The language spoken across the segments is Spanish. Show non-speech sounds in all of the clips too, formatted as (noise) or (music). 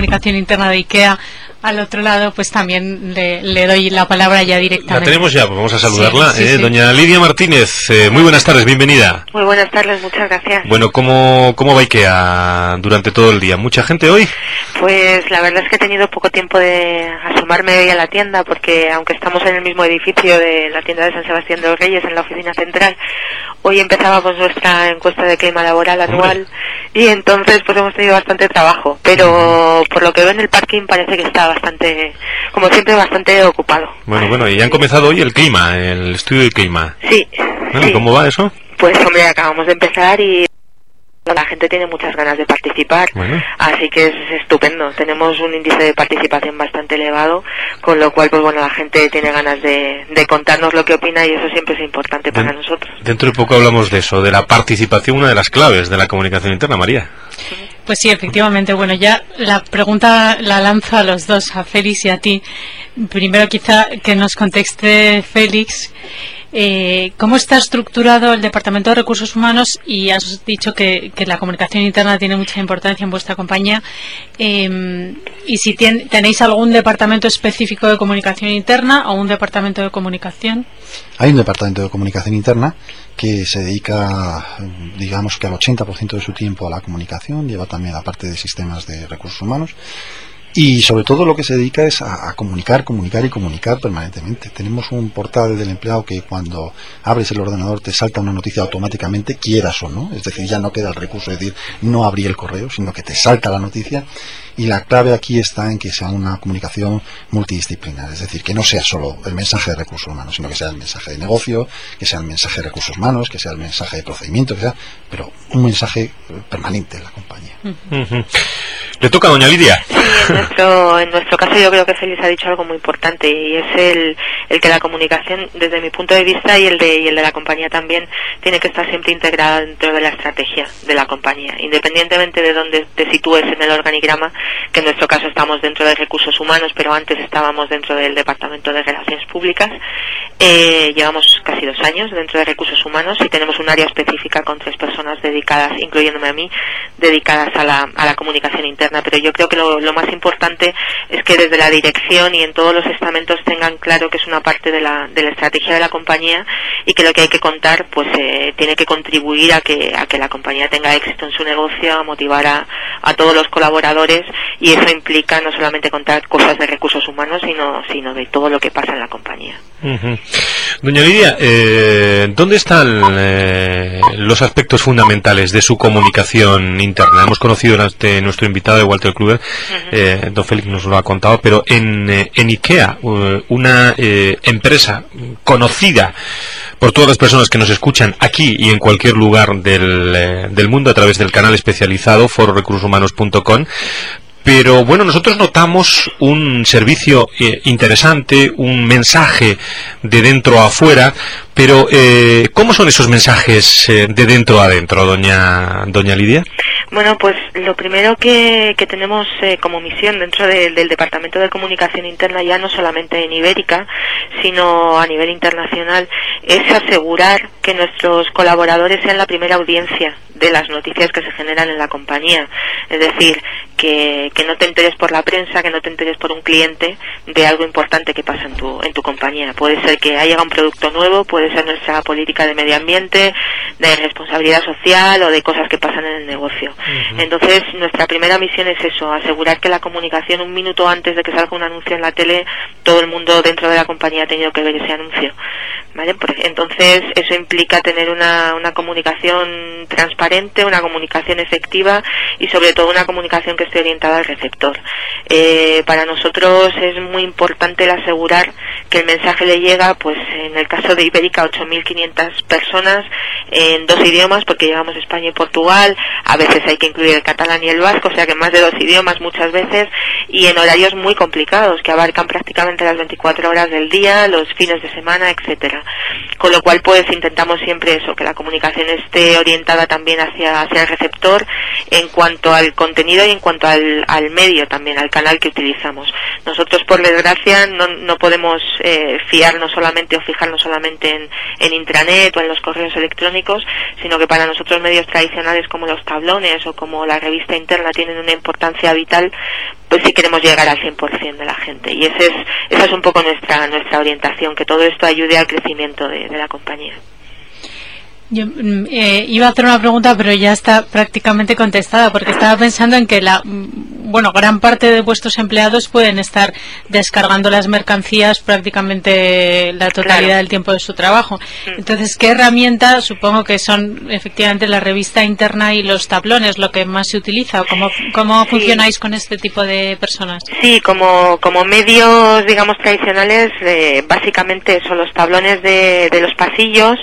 comunicación interna de IKEA al otro lado, pues también le, doy la palabra ya directamente. La tenemos ya, pues vamos a saludarla. eh, Doña Lidia Martínez, eh, muy buenas tardes, bienvenida. Muy buenas tardes, muchas gracias. Bueno, ¿cómo, cómo va IKEA durante todo el día? ¿Mucha gente hoy? Pues la verdad es que he tenido poco tiempo de asomarme hoy a la tienda, porque aunque estamos en el mismo edificio de la tienda de San Sebastián de los Reyes, en la oficina central, hoy empezábamos nuestra encuesta de clima laboral anual y entonces pues hemos tenido bastante trabajo, pero por lo que veo en el parking parece que está bastante, como siempre, bastante ocupado. Bueno, bueno, y han comenzado hoy el clima, el estudio del clima. Sí. ¿Cómo va eso? Pues hombre, acabamos de empezar y la gente tiene muchas ganas de participar, así que es estupendo. Tenemos un índice de participación bastante elevado, con lo cual, pues bueno, la gente tiene ganas de, contarnos lo que opina y eso siempre es importante para nosotros. Dentro de poco hablamos de eso, de la participación, una de las claves de la comunicación interna, María. Pues sí, efectivamente. Bueno, ya la pregunta la lanzo a los dos, a Félix y a ti. Primero quizá que nos conteste Félix. Eh, ¿Cómo está estructurado el Departamento de Recursos Humanos? Y has dicho que, la comunicación interna tiene mucha importancia en vuestra compañía. Em, ¿Y si tenéis algún departamento específico de comunicación interna o un departamento de comunicación? Hay un departamento de comunicación interna que se dedica, digamos que al 80% de su tiempo a la comunicación, lleva también la parte de sistemas de recursos humanos y sobre todo lo que se dedica es a, comunicar, comunicar y comunicar permanentemente. Tenemos un portal del empleado que cuando abres el ordenador te salta una noticia automáticamente, quieras o no. Es decir, ya no queda el recurso de decir no abrí el correo, sino que te salta la noticia. Y la clave aquí está en que sea una comunicación multidisciplinar. Es decir, que no sea solo el mensaje de recursos humanos, sino que sea el mensaje de negocio, que sea el mensaje de recursos humanos, que sea el mensaje de procedimiento, que sea, pero un mensaje permanente en la compañía. Le toca a doña Lidia. Sí, en nuestro, en nuestro caso yo creo que Félix ha dicho algo muy importante y es el, el que la comunicación, desde mi punto de vista y el, de, y el de la compañía también, tiene que estar siempre integrada dentro de la estrategia de la compañía, independientemente de dónde te sitúes en el organigrama, que en nuestro caso estamos dentro de recursos humanos, pero antes estábamos dentro del Departamento de Relaciones Públicas. Eh, llevamos casi dos años dentro de recursos humanos y tenemos un área específica con tres personas dedicadas, incluyéndome a mí, dedicadas a la, a la comunicación interna pero yo creo que lo, más importante es que desde la dirección y en todos los estamentos tengan claro que es una parte de la, de la estrategia de la compañía y que lo que hay que contar pues eh, tiene que contribuir a que, a que la compañía tenga éxito en su negocio, a motivar a, a todos los colaboradores y eso implica no solamente contar cosas de recursos humanos, sino, sino de todo lo que pasa en la compañía. Doña Lidia, eh, ¿dónde están eh, los aspectos fundamentales de su comunicación interna? Hemos conocido nuestro invitado de Walter Kluber, eh, don Félix nos lo ha contado, pero en, en IKEA, una empresa conocida por todas las personas que nos escuchan aquí y en cualquier lugar del, del mundo a través del canal especializado fororecursoshumanos.com pero bueno, nosotros notamos un servicio eh, interesante, un mensaje de dentro a afuera, pero eh, ¿cómo son esos mensajes eh, de dentro a adentro, doña, doña Lidia? Bueno, pues lo primero que, que tenemos como misión dentro del Departamento de Comunicación Interna, ya no solamente en Ibérica, sino a nivel internacional, es asegurar que nuestros colaboradores sean la primera audiencia de las noticias que se generan en la compañía. Es decir, que, que, no te enteres por la prensa, que no te enteres por un cliente de algo importante que pasa en tu, en tu compañía. Puede ser que haya un producto nuevo, puede ser nuestra política de medio ambiente, de responsabilidad social o de cosas que pasan en el negocio. Entonces, nuestra primera misión es eso, asegurar que la comunicación un minuto antes de que salga un anuncio en la tele, todo el mundo dentro de la compañía ha tenido que ver ese anuncio. ¿Vale? Entonces, eso implica tener una, una comunicación transparente, una comunicación efectiva y sobre todo una comunicación que esté orientada al receptor. Eh, para nosotros es muy importante el asegurar que el mensaje le llega, pues en el caso de Ibérica, 8.500 personas en dos idiomas, porque llevamos España y Portugal, a veces hay que incluir el catalán y el vasco, o sea que más de dos idiomas muchas veces, y en horarios muy complicados, que abarcan prácticamente las 24 horas del día, los fines de semana, etcétera. Con lo cual, pues intentamos siempre eso, que la comunicación esté orientada también hacia, hacia el receptor en cuanto al contenido y en cuanto al, al medio también, al canal que utilizamos. Nosotros, por desgracia, no, no podemos eh, fiarnos solamente o fijarnos solamente en, intranet o en los correos electrónicos, sino que para nosotros medios tradicionales como los tablones o como la revista interna tienen una importancia vital, pues sí queremos llegar al 100% de la gente. Y ese es, esa es un poco nuestra, nuestra orientación, que todo esto ayude al crecimiento de, de la compañía. Yo mm, eh, iba a hacer una pregunta, pero ya está prácticamente contestada, porque estaba pensando en que la, mm, bueno, gran parte de vuestros empleados pueden estar descargando las mercancías prácticamente la totalidad Claro. del tiempo de su trabajo. Mm. Entonces, ¿qué herramientas? Supongo que son efectivamente la revista interna y los tablones lo que más se utiliza. ¿O ¿Cómo, cómo Sí. funcionáis con este tipo de personas? Sí, como, como medios, digamos, tradicionales, eh, básicamente son los tablones de, de los pasillos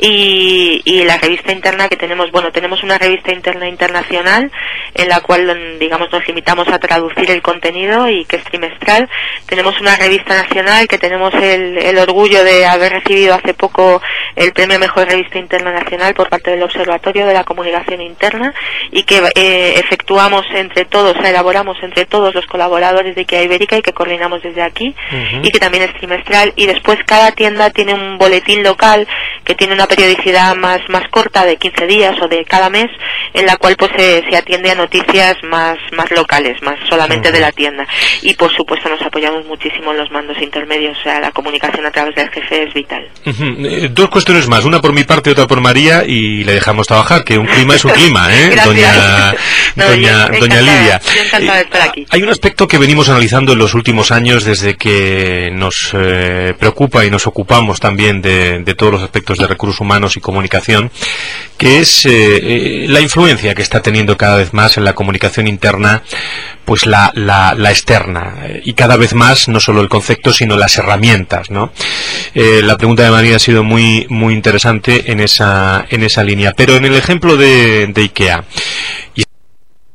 y, y la revista interna que tenemos. Bueno, tenemos una revista interna internacional en la cual, digamos, nos limitamos a traducir el contenido y que es trimestral. Tenemos una revista nacional que tenemos el, el orgullo de haber recibido hace poco el premio Mejor Revista Interna Nacional por parte del Observatorio de la Comunicación Interna y que eh, efectuamos entre todos, elaboramos entre todos los colaboradores de IKEA Ibérica y que coordinamos desde aquí Ujú. y que también es trimestral y después cada tienda tiene un boletín local que tiene una periodicidad más más corta de 15 días o de cada mes en la cual pues se, se atiende a noticias más más locales, más solamente de la tienda y por supuesto nos apoyamos muchísimo en los mandos intermedios, o sea, la comunicación a través del jefe es vital. Eh, Dos cuestiones más, una por mi parte, otra por María, y le dejamos trabajar, que un clima es un clima, ¿eh? (laughs) Doña, (laughs) No, doña, yo doña Lidia. yo encantada de estar Eh, aquí. Hay un aspecto que venimos analizando en los últimos años desde que nos eh, preocupa y nos ocupamos también de, de todos los aspectos de recursos humanos y comunicación, que es eh, la influencia que está teniendo cada vez más en la comunicación interna, pues la, la, la externa, eh, y cada vez más no solo el concepto, sino las herramientas, ¿no? Eh, la pregunta de María ha sido muy muy interesante en esa en esa línea, pero en el ejemplo de, de IKEA y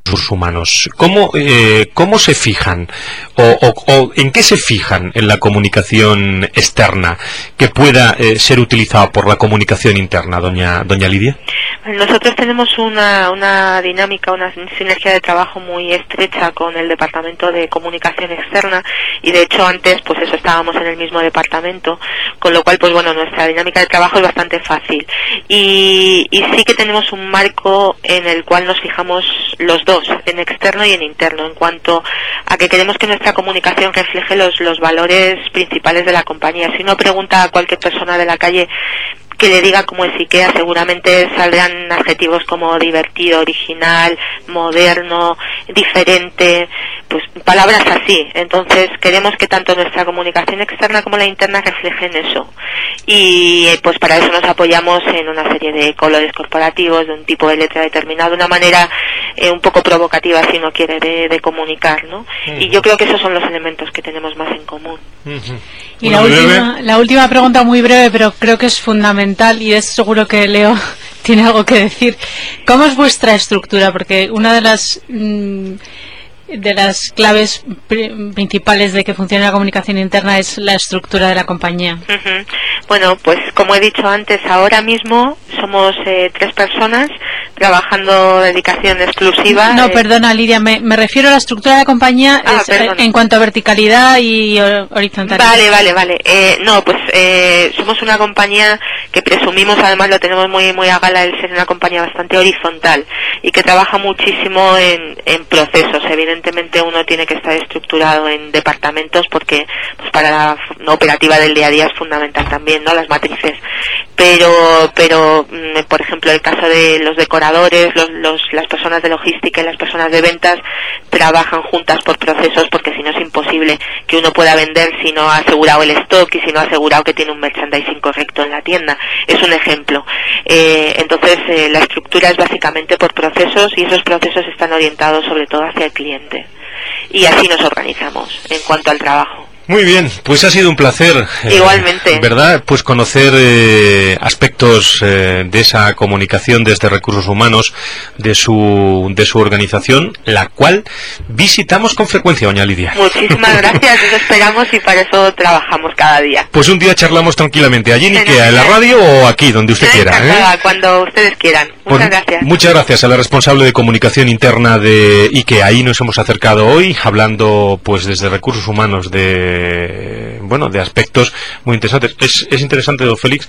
recursos humanos, ¿cómo eh, cómo se fijan o, o- o en qué se fijan en la comunicación externa que pueda eh, ser utilizada por la comunicación interna, doña doña Lidia? Nosotros tenemos una, una dinámica, una sinergia de trabajo muy estrecha con el Departamento de Comunicación Externa y de hecho antes pues eso estábamos en el mismo departamento, con lo cual pues bueno, nuestra dinámica de trabajo es bastante fácil y, y sí que tenemos un marco en el cual nos fijamos los dos, en externo y en interno, en cuanto a que queremos que nuestra comunicación refleje los, los valores principales de la compañía. Si uno pregunta a cualquier persona de la calle que le diga cómo es IKEA, seguramente saldrán adjetivos como divertido, original, moderno, diferente, pues palabras así. Entonces queremos que tanto nuestra comunicación externa como la interna reflejen eso. Y eh, pues para eso nos apoyamos en una serie de colores corporativos, de un tipo de letra determinado, de una manera eh, un poco provocativa, si uno quiere, de, de comunicar, ¿no? Y yo creo que esos son los elementos que tenemos más en común. (laughs) Y la última, la última pregunta muy breve, pero creo que es fundamental y es seguro que Leo (laughs) tiene algo que decir. ¿Cómo es vuestra estructura? Porque una de las mm, de las claves pri- principales de que funcione la comunicación interna es la estructura de la compañía. Ujú. Bueno, pues como he dicho antes, ahora mismo somos eh, tres personas trabajando dedicación exclusiva. No, eh, perdona, Lidia, me, me refiero a la estructura de la compañía Ah, es, eh, en cuanto a verticalidad y hor- horizontalidad. Vale, vale, vale. Eh, no, pues eh, somos una compañía que presumimos, además lo tenemos muy muy a gala, el ser una compañía bastante horizontal y que trabaja muchísimo en, en procesos. Evidentemente uno tiene que estar estructurado en departamentos porque pues para la operativa del día a día es fundamental también, ¿no? Las matrices. Pero, pero, mm, por ejemplo, el caso de los decoradores, las personas de logística y las personas de ventas trabajan juntas por procesos porque si no es imposible que uno pueda vender si no ha asegurado el stock y si no ha asegurado que tiene un merchandising correcto en la tienda. Es un ejemplo. Eh, entonces, eh, la estructura es básicamente por procesos y esos procesos están orientados sobre todo hacia el cliente. Y así nos organizamos en cuanto al trabajo. Muy bien, pues ha sido un placer. eh, Igualmente. ¿Verdad? Pues conocer eh, aspectos eh, de esa comunicación desde recursos humanos de su, de su organización, la cual visitamos con frecuencia, doña Lidia. Muchísimas (laughs) gracias, eso esperamos y para eso trabajamos cada día. Pues un día charlamos tranquilamente, allí en Ikea, en la radio o aquí, donde usted Estoy quiera. ¿eh? cuando ustedes quieran. Pues Muchas gracias. Muchas gracias a la responsable de comunicación interna de IKEA. Ahí nos hemos acercado hoy, hablando pues desde recursos humanos de de, bueno, de aspectos muy interesantes. Es, es interesante, don Félix,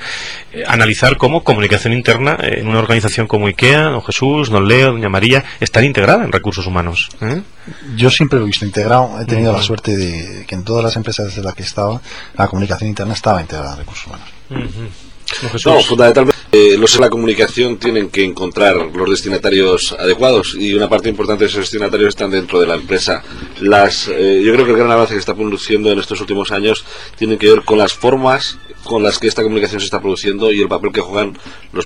eh, analizar cómo comunicación interna en una organización como IKEA, don Jesús, don Leo, doña María, está integrada en recursos humanos. ¿eh? Yo siempre lo he visto integrado. He tenido la suerte de que en todas las empresas en las que estaba, la comunicación interna estaba integrada en recursos humanos. No, fundamentalmente eh, los de la comunicación tienen que encontrar los destinatarios adecuados y una parte importante de esos destinatarios están dentro de la empresa. Las, eh, yo creo que el gran avance que está produciendo en estos últimos años tiene que ver con las formas con las que esta comunicación se está produciendo y el papel que juegan los